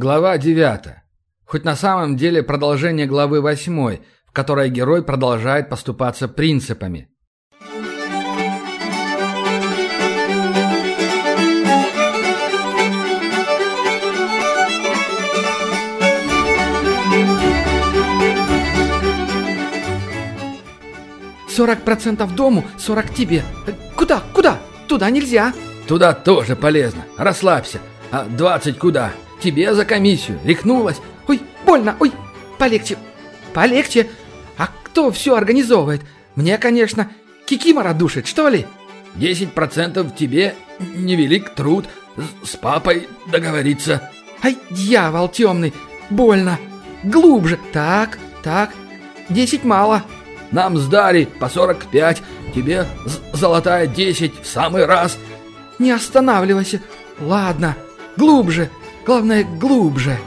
Глава 9. Хоть на самом деле продолжение главы 8, в которой герой продолжает поступаться принципами. Сорок процентов дому, сорок тебе. Э, Куда? Куда? Туда нельзя. Туда тоже полезно. Расслабься. А 20 куда? Тебе за комиссию. Рехнулась? Ой, больно, ой, полегче, полегче. А кто все организовывает? Мне, конечно, Кикимора душит, что ли? 10% тебе невелик труд. С с папой договориться. Ай, дьявол темный, больно. Глубже. Так, так, десять мало. Нам с Дарьей по 45. Тебе з- золотая 10 в самый раз. Не останавливайся. Ладно, глубже, главное, глубже.